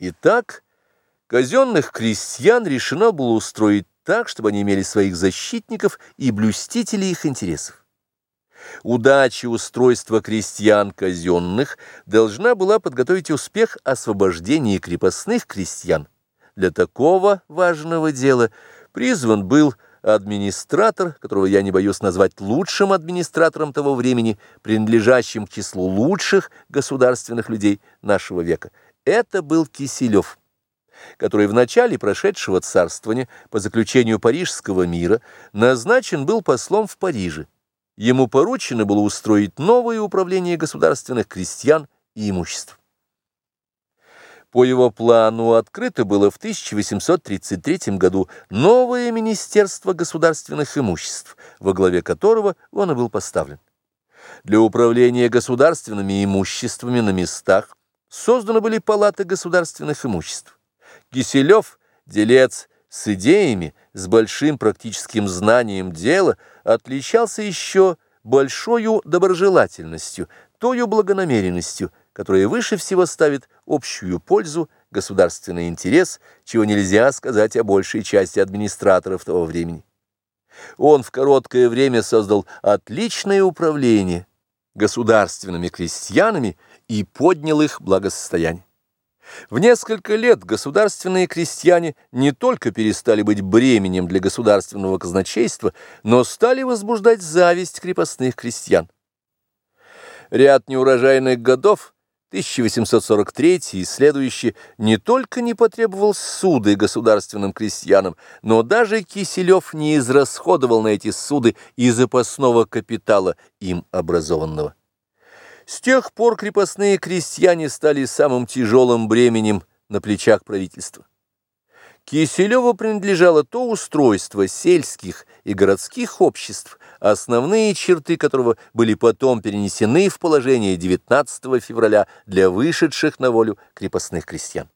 Итак, казенных крестьян решено было устроить так, чтобы они имели своих защитников и блюстителей их интересов. Удача устройства крестьян казенных должна была подготовить успех освобождения крепостных крестьян. Для такого важного дела призван был администратор, которого я не боюсь назвать лучшим администратором того времени, принадлежащим к числу лучших государственных людей нашего века. Это был Киселев, который в начале прошедшего царствования по заключению Парижского мира назначен был послом в Париже. Ему поручено было устроить новое управление государственных крестьян и имуществ. По его плану открыто было в 1833 году новое Министерство государственных имуществ, во главе которого он и был поставлен. Для управления государственными имуществами на местах созданы были палаты государственных имуществ. Киселев, делец с идеями, с большим практическим знанием дела, отличался еще большою доброжелательностью, тою благонамеренностью, которая выше всего ставит общую пользу, государственный интерес, чего нельзя сказать о большей части администраторов того времени. Он в короткое время создал отличное управление государственными крестьянами и поднял их благосостояние. В несколько лет государственные крестьяне не только перестали быть бременем для государственного казначейства, но стали возбуждать зависть крепостных крестьян. Ряд неурожайных годов – 1843 и следующий не только не потребовал суды государственным крестьянам, но даже Киселев не израсходовал на эти суды и запасного капитала им образованного. С тех пор крепостные крестьяне стали самым тяжелым бременем на плечах правительства. Киселеву принадлежало то устройство сельских и городских обществ, основные черты которого были потом перенесены в положение 19 февраля для вышедших на волю крепостных крестьян.